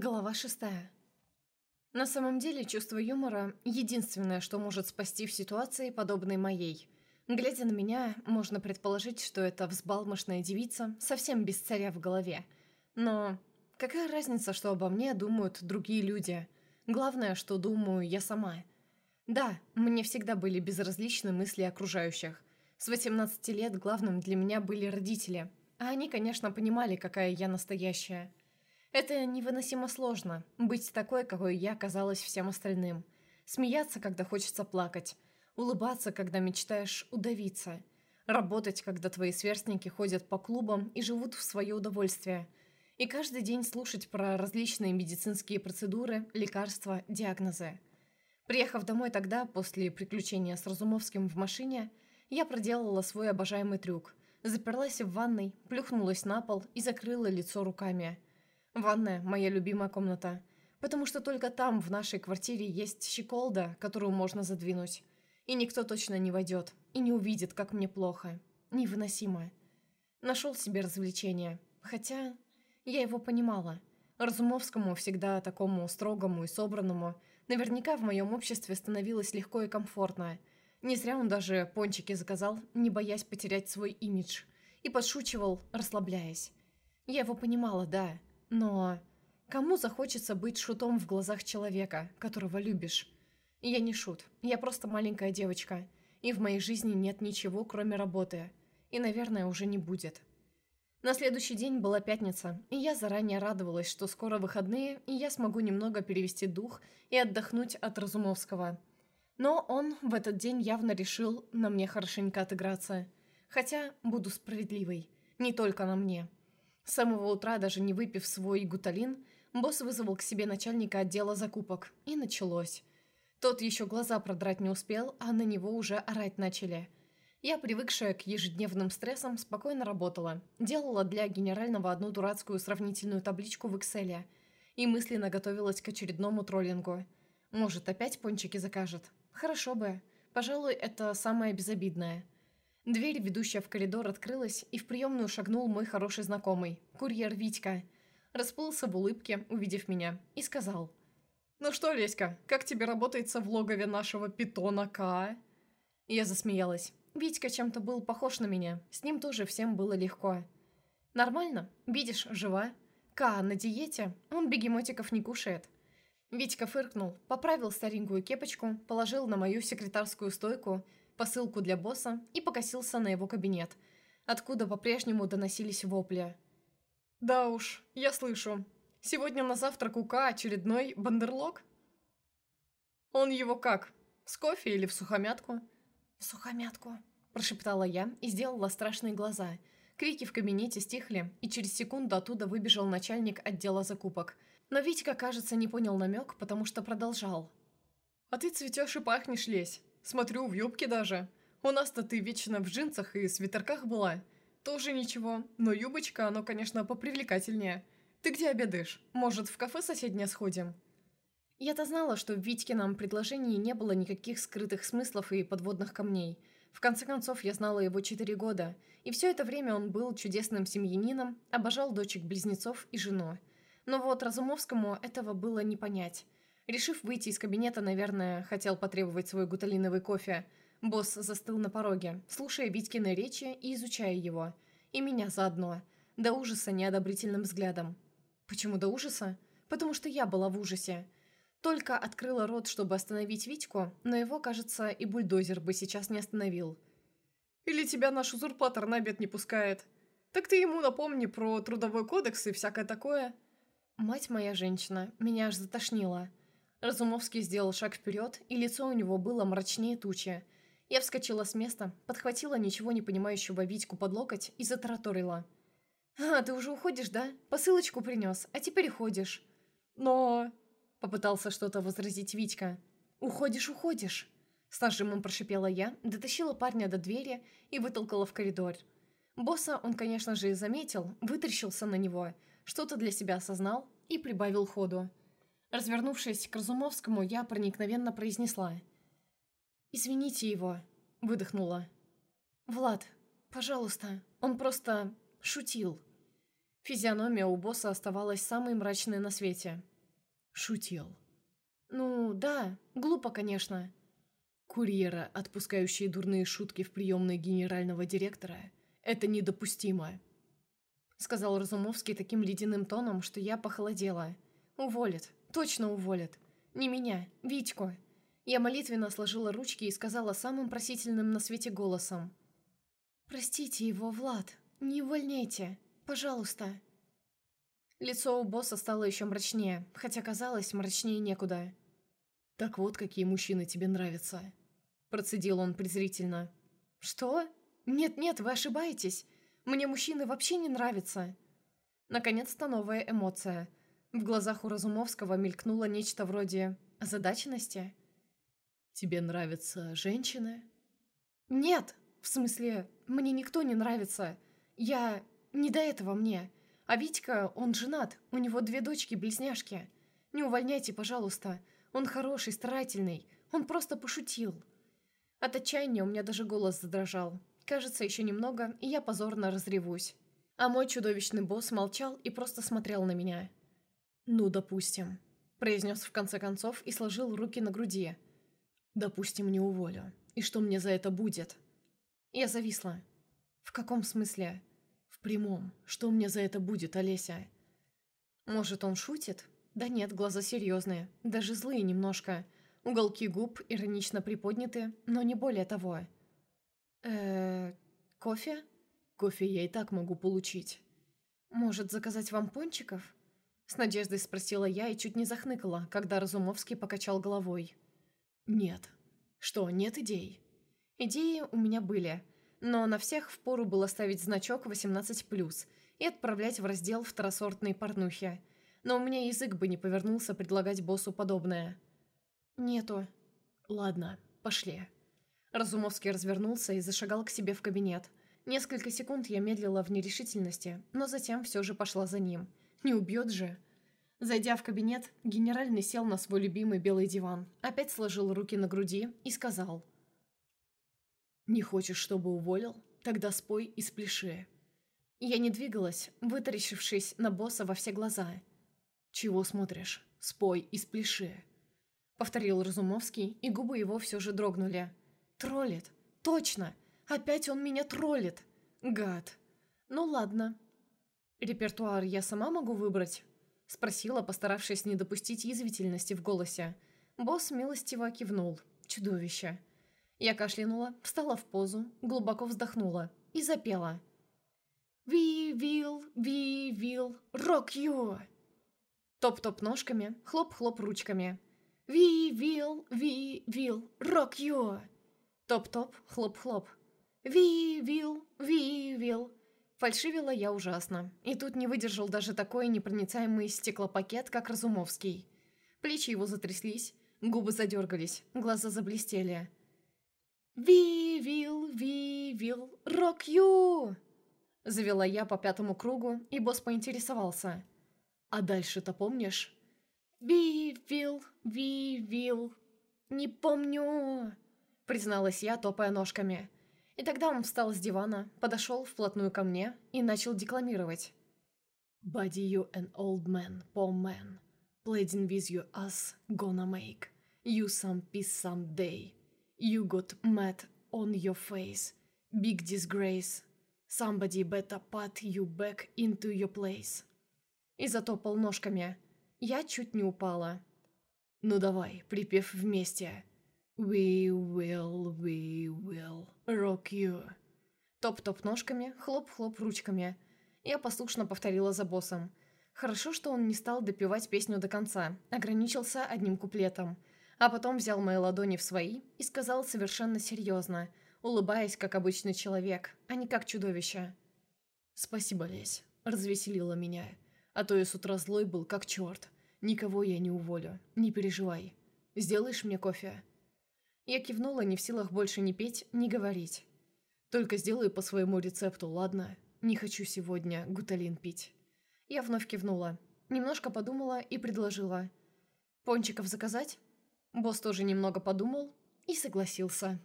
Глава шестая. На самом деле, чувство юмора – единственное, что может спасти в ситуации, подобной моей. Глядя на меня, можно предположить, что эта взбалмошная девица совсем без царя в голове. Но какая разница, что обо мне думают другие люди? Главное, что думаю я сама. Да, мне всегда были безразличны мысли окружающих. С 18 лет главным для меня были родители, а они, конечно, понимали, какая я настоящая – это невыносимо сложно, быть такой, какой я казалась всем остальным. Смеяться, когда хочется плакать. Улыбаться, когда мечтаешь удавиться. Работать, когда твои сверстники ходят по клубам и живут в свое удовольствие. И каждый день слушать про различные медицинские процедуры, лекарства, диагнозы. Приехав домой тогда, после приключения с Разумовским в машине, я проделала свой обожаемый трюк. Заперлась в ванной, плюхнулась на пол и закрыла лицо руками – Ванная – моя любимая комната, потому что только там, в нашей квартире, есть щеколда, которую можно задвинуть. И никто точно не войдет и не увидит, как мне плохо. Невыносимо. Нашел себе развлечение. Хотя я его понимала. Разумовскому, всегда такому строгому и собранному, наверняка в моем обществе становилось легко и комфортно. Не зря он даже пончики заказал, не боясь потерять свой имидж. И подшучивал, расслабляясь. Я его понимала, да. Но кому захочется быть шутом в глазах человека, которого любишь? Я не шут, я просто маленькая девочка, и в моей жизни нет ничего, кроме работы. И, наверное, уже не будет. На следующий день была пятница, и я заранее радовалась, что скоро выходные, и я смогу немного перевести дух и отдохнуть от Разумовского. Но он в этот день явно решил на мне хорошенько отыграться. Хотя, буду справедливой, не только на мне. С самого утра, даже не выпив свой гуталин, босс вызвал к себе начальника отдела закупок. И началось. Тот еще глаза продрать не успел, а на него уже орать начали. Я, привыкшая к ежедневным стрессам, спокойно работала. Делала для генерального одну дурацкую сравнительную табличку в Excel. И мысленно готовилась к очередному троллингу. Может, опять пончики закажет? Хорошо бы. Пожалуй, это самое безобидное. Дверь, ведущая в коридор, открылась, и в приемную шагнул мой хороший знакомый, курьер Витька. Расплылся в улыбке, увидев меня, и сказал. «Ну что, Леська, как тебе работается в логове нашего питона К?» Я засмеялась. Витька чем-то был похож на меня, с ним тоже всем было легко. «Нормально, видишь, жива. К на диете, он бегемотиков не кушает». Витька фыркнул, поправил старенькую кепочку, положил на мою секретарскую стойку – посылку для босса и покосился на его кабинет, откуда по-прежнему доносились вопли. «Да уж, я слышу. Сегодня на завтрак у К очередной бандерлог?» «Он его как? С кофе или в сухомятку?» «В сухомятку», – прошептала я и сделала страшные глаза. Крики в кабинете стихли, и через секунду оттуда выбежал начальник отдела закупок. Но Витька, кажется, не понял намек, потому что продолжал. «А ты цветешь и пахнешь, Лесь. Смотрю, в юбке даже. У нас-то ты вечно в джинсах и свитерках была. Тоже ничего, но юбочка, оно, конечно, попривлекательнее. Ты где обедаешь? Может, в кафе соседнее сходим?» Я-то знала, что в Витькином предложении не было никаких скрытых смыслов и подводных камней. В конце концов, я знала его четыре года, и все это время он был чудесным семьянином, обожал дочек-близнецов и жену. Но вот Разумовскому этого было не понять. Решив выйти из кабинета, наверное, хотел потребовать свой гуталиновый кофе. Босс застыл на пороге, слушая Витькины речи и изучая его. И меня заодно. До ужаса неодобрительным взглядом. Почему до ужаса? Потому что я была в ужасе. Только открыла рот, чтобы остановить Витьку, но его, кажется, и бульдозер бы сейчас не остановил. «Или тебя наш узурпатор на обед не пускает? Так ты ему напомни про трудовой кодекс и всякое такое». Мать моя женщина, меня аж затошнила. Разумовский сделал шаг вперед, и лицо у него было мрачнее тучи. Я вскочила с места, подхватила ничего не понимающего Витьку под локоть и затараторила. «А, ты уже уходишь, да? Посылочку принес, а теперь уходишь». «Но...» — попытался что-то возразить Витька. «Уходишь, уходишь!» С нажимом прошипела я, дотащила парня до двери и вытолкала в коридор. Босса он, конечно же, и заметил, вытрящился на него, что-то для себя осознал и прибавил ходу. Развернувшись к Разумовскому, я проникновенно произнесла. «Извините его», — выдохнула. «Влад, пожалуйста, он просто шутил». Физиономия у босса оставалась самой мрачной на свете. Шутил. «Ну, да, глупо, конечно». Курьера, отпускающие дурные шутки в приемной генерального директора, это недопустимо. Сказал Разумовский таким ледяным тоном, что я похолодела. «Уволит. Точно уволит. Не меня, Витьку». Я молитвенно сложила ручки и сказала самым просительным на свете голосом. «Простите его, Влад. Не увольняйте. Пожалуйста». Лицо у босса стало еще мрачнее, хотя казалось, мрачнее некуда. «Так вот, какие мужчины тебе нравятся», – процедил он презрительно. «Что? Нет-нет, вы ошибаетесь. Мне мужчины вообще не нравятся». Наконец-то новая эмоция. В глазах у Разумовского мелькнуло нечто вроде озадаченности. «Тебе нравятся женщины?» «Нет, в смысле, мне никто не нравится. Я... не до этого мне. А Витька, он женат, у него две дочки-близняшки. Не увольняйте, пожалуйста. Он хороший, старательный. Он просто пошутил. От отчаяния у меня даже голос задрожал. Кажется, еще немного, и я позорно разревусь. А мой чудовищный босс молчал и просто смотрел на меня. «Ну, допустим», – произнес в конце концов и сложил руки на груди. «Допустим, не уволю. И что мне за это будет?» Я зависла. «В каком смысле?» В прямом. Что мне за это будет, Олеся? Может, он шутит? Да нет, глаза серьезные. Даже злые немножко. Уголки губ иронично приподняты, но не более того. э кофе? Кофе я и так могу получить. Может, заказать вам пончиков? С надеждой спросила я и чуть не захныкала, когда Разумовский покачал головой. Нет. Что, нет идей? Идеи у меня были – но на всех впору было ставить значок 18+, и отправлять в раздел второсортной порнухи. Но у меня язык бы не повернулся предлагать боссу подобное. «Нету». «Ладно, пошли». Разумовский развернулся и зашагал к себе в кабинет. Несколько секунд я медлила в нерешительности, но затем все же пошла за ним. Не убьет же. Зайдя в кабинет, генеральный сел на свой любимый белый диван, опять сложил руки на груди и сказал – «Не хочешь, чтобы уволил? Тогда спой и спляши». Я не двигалась, вытаращившись на босса во все глаза. «Чего смотришь? Спой и спляши», — повторил Разумовский, и губы его все же дрогнули. «Троллит! Точно! Опять он меня троллит! Гад! Ну ладно. Репертуар я сама могу выбрать?» — спросила, постаравшись не допустить язвительности в голосе. Босс милостиво кивнул. «Чудовище!» Я кашлянула, встала в позу, глубоко вздохнула и запела. «We will, we will rock you!» Топ-топ ножками, хлоп-хлоп ручками. «We will, we will rock you!» Топ-топ, хлоп-хлоп. «We will, we will!» Фальшивила я ужасно, и тут не выдержал даже такой непроницаемый стеклопакет, как Разумовский. Плечи его затряслись, губы задергались, глаза заблестели. «We will, we will rock you!» Завела я по пятому кругу, и босс поинтересовался. «А дальше-то помнишь?» «We will, we will...» «Не помню!» Призналась я, топая ножками. И тогда он встал с дивана, подошел вплотную ко мне и начал декламировать. «Body you an old man, poor man, pleading with you us gonna make you some peace someday». You got mad on your face. Big disgrace. Somebody better put you back into your place. И затопал ножками. Я чуть не упала. Ну давай, припев вместе. We will, we will rock you. Топ-топ ножками, хлоп-хлоп ручками. Я послушно повторила за боссом. Хорошо, что он не стал допевать песню до конца, ограничился одним куплетом – а потом взял мои ладони в свои и сказал совершенно серьезно, улыбаясь, как обычный человек, а не как чудовище. «Спасибо, Лесь, развеселила меня, а то я с утра злой был, как черт. Никого я не уволю, не переживай. Сделаешь мне кофе?» Я кивнула, не в силах больше ни петь, ни говорить. «Только сделай по своему рецепту, ладно? Не хочу сегодня гуталин пить». Я вновь кивнула, немножко подумала и предложила. «Пончиков заказать?» Босс тоже немного подумал и согласился.